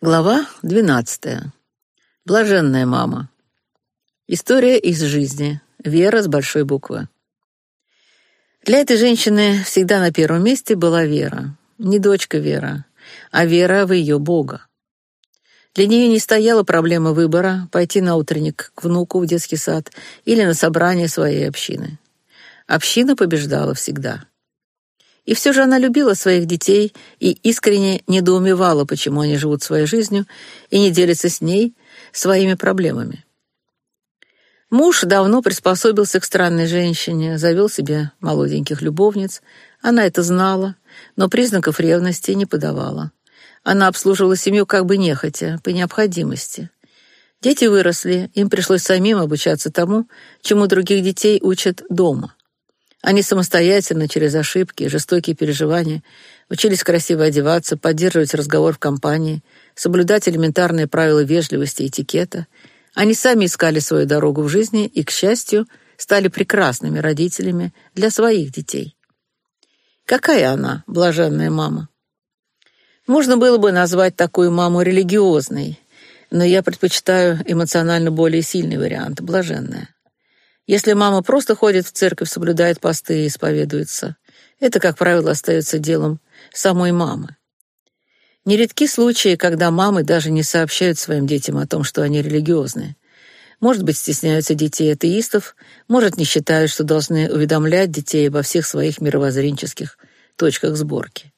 Глава 12. Блаженная мама. История из жизни. Вера с большой буквы. Для этой женщины всегда на первом месте была Вера. Не дочка Вера, а вера в ее Бога. Для нее не стояла проблема выбора пойти на утренник к внуку в детский сад или на собрание своей общины. Община побеждала всегда. И все же она любила своих детей и искренне недоумевала, почему они живут своей жизнью и не делятся с ней своими проблемами. Муж давно приспособился к странной женщине, завел себе молоденьких любовниц. Она это знала, но признаков ревности не подавала. Она обслуживала семью как бы нехотя, по необходимости. Дети выросли, им пришлось самим обучаться тому, чему других детей учат дома. Они самостоятельно, через ошибки и жестокие переживания, учились красиво одеваться, поддерживать разговор в компании, соблюдать элементарные правила вежливости и этикета. Они сами искали свою дорогу в жизни и, к счастью, стали прекрасными родителями для своих детей. Какая она, блаженная мама? Можно было бы назвать такую маму религиозной, но я предпочитаю эмоционально более сильный вариант — блаженная. Если мама просто ходит в церковь, соблюдает посты и исповедуется, это, как правило, остается делом самой мамы. Нередки случаи, когда мамы даже не сообщают своим детям о том, что они религиозные. Может быть, стесняются детей атеистов, может, не считают, что должны уведомлять детей обо всех своих мировоззренческих точках сборки.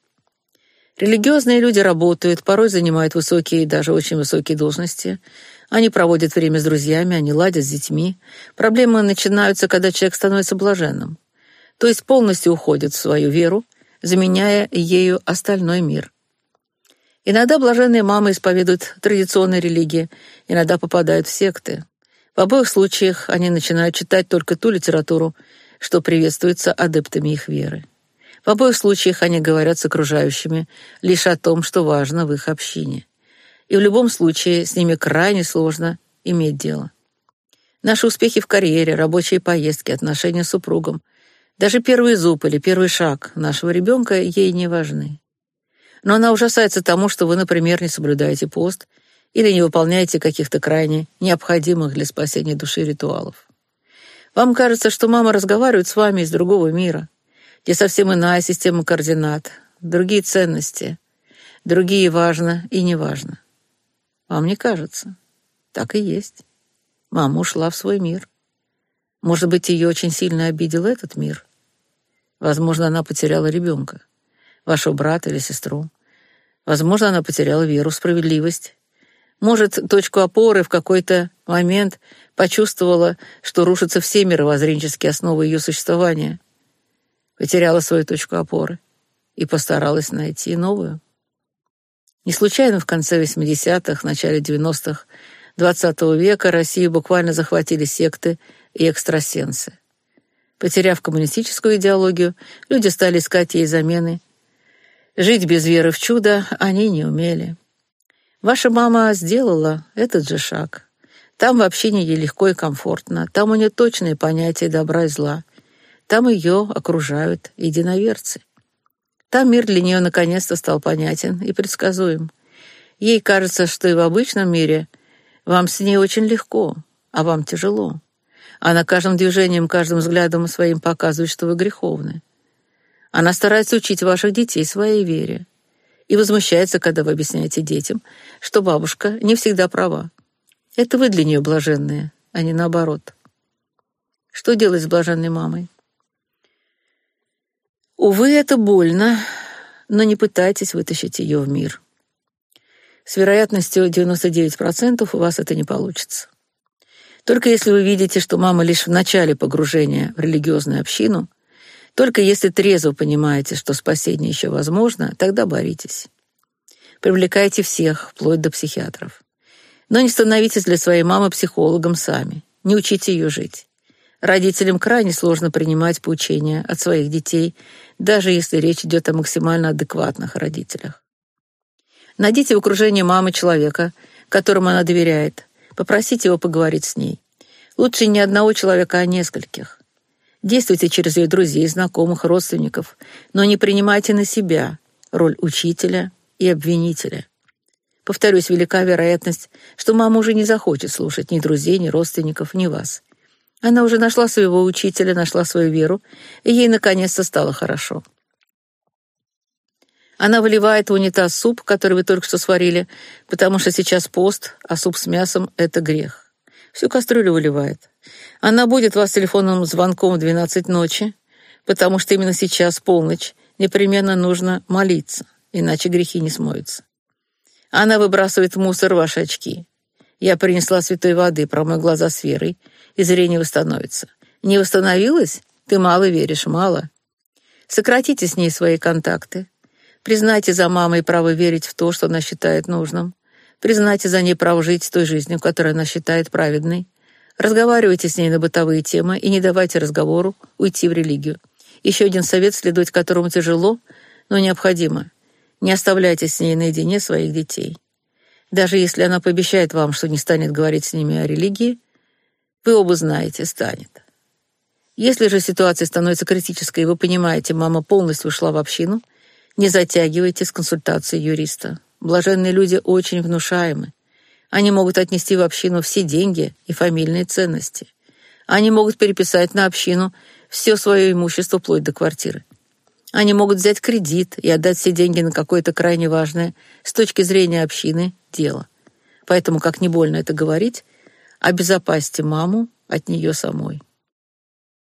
Религиозные люди работают, порой занимают высокие даже очень высокие должности, они проводят время с друзьями, они ладят с детьми. Проблемы начинаются, когда человек становится блаженным, то есть полностью уходит в свою веру, заменяя ею остальной мир. Иногда блаженные мамы исповедуют традиционные религии, иногда попадают в секты. В обоих случаях они начинают читать только ту литературу, что приветствуется адептами их веры. В обоих случаях они говорят с окружающими лишь о том, что важно в их общине и в любом случае с ними крайне сложно иметь дело. Наши успехи в карьере, рабочие поездки, отношения с супругом, даже первый зуб или первый шаг нашего ребенка ей не важны. Но она ужасается тому, что вы, например, не соблюдаете пост или не выполняете каких-то крайне необходимых для спасения души ритуалов. Вам кажется, что мама разговаривает с вами из другого мира, где совсем иная система координат, другие ценности, другие важно и не важно. Вам не кажется? Так и есть. Мама ушла в свой мир. Может быть, ее очень сильно обидел этот мир. Возможно, она потеряла ребенка, вашего брата или сестру. Возможно, она потеряла веру в справедливость. Может, точку опоры в какой-то момент почувствовала, что рушатся все мировоззренческие основы ее существования. Потеряла свою точку опоры и постаралась найти новую. Не случайно в конце 80-х, начале 90-х XX века Россию буквально захватили секты и экстрасенсы. Потеряв коммунистическую идеологию, люди стали искать ей замены. Жить без веры в чудо они не умели. Ваша мама сделала этот же шаг. Там в общине ей легко и комфортно, там у нее точные понятия добра и зла. Там ее окружают единоверцы. Там мир для нее наконец-то стал понятен и предсказуем. Ей кажется, что и в обычном мире вам с ней очень легко, а вам тяжело. Она каждым движением, каждым взглядом своим показывает, что вы греховны. Она старается учить ваших детей своей вере и возмущается, когда вы объясняете детям, что бабушка не всегда права. Это вы для нее блаженные, а не наоборот. Что делать с блаженной мамой? Увы, это больно, но не пытайтесь вытащить ее в мир. С вероятностью 99% у вас это не получится. Только если вы видите, что мама лишь в начале погружения в религиозную общину, только если трезво понимаете, что спасение еще возможно, тогда боритесь. Привлекайте всех, вплоть до психиатров. Но не становитесь для своей мамы психологом сами. Не учите ее жить. Родителям крайне сложно принимать поучения от своих детей, даже если речь идет о максимально адекватных родителях. Найдите в окружении мамы человека, которому она доверяет. Попросите его поговорить с ней. Лучше не одного человека, а нескольких. Действуйте через ее друзей, знакомых, родственников, но не принимайте на себя роль учителя и обвинителя. Повторюсь, велика вероятность, что мама уже не захочет слушать ни друзей, ни родственников, ни вас. Она уже нашла своего учителя, нашла свою веру, и ей наконец-то стало хорошо. Она выливает в унитаз суп, который вы только что сварили, потому что сейчас пост, а суп с мясом — это грех. Всю кастрюлю выливает. Она будет вас телефонным звонком в 12 ночи, потому что именно сейчас, полночь, непременно нужно молиться, иначе грехи не смоются. Она выбрасывает в мусор ваши очки. Я принесла святой воды, промой глаза с верой, и зрение восстановится. Не восстановилось? Ты мало веришь, мало. Сократите с ней свои контакты. Признайте за мамой право верить в то, что она считает нужным. Признайте за ней право жить той жизнью, которую она считает праведной. Разговаривайте с ней на бытовые темы и не давайте разговору уйти в религию. Еще один совет, следовать которому тяжело, но необходимо. Не оставляйте с ней наедине своих детей. Даже если она пообещает вам, что не станет говорить с ними о религии, вы оба знаете, станет. Если же ситуация становится критической, и вы понимаете, мама полностью ушла в общину, не затягивайте с консультацией юриста. Блаженные люди очень внушаемы. Они могут отнести в общину все деньги и фамильные ценности. Они могут переписать на общину все свое имущество вплоть до квартиры. Они могут взять кредит и отдать все деньги на какое-то крайне важное с точки зрения общины дело. Поэтому, как не больно это говорить, обезопасьте маму от нее самой.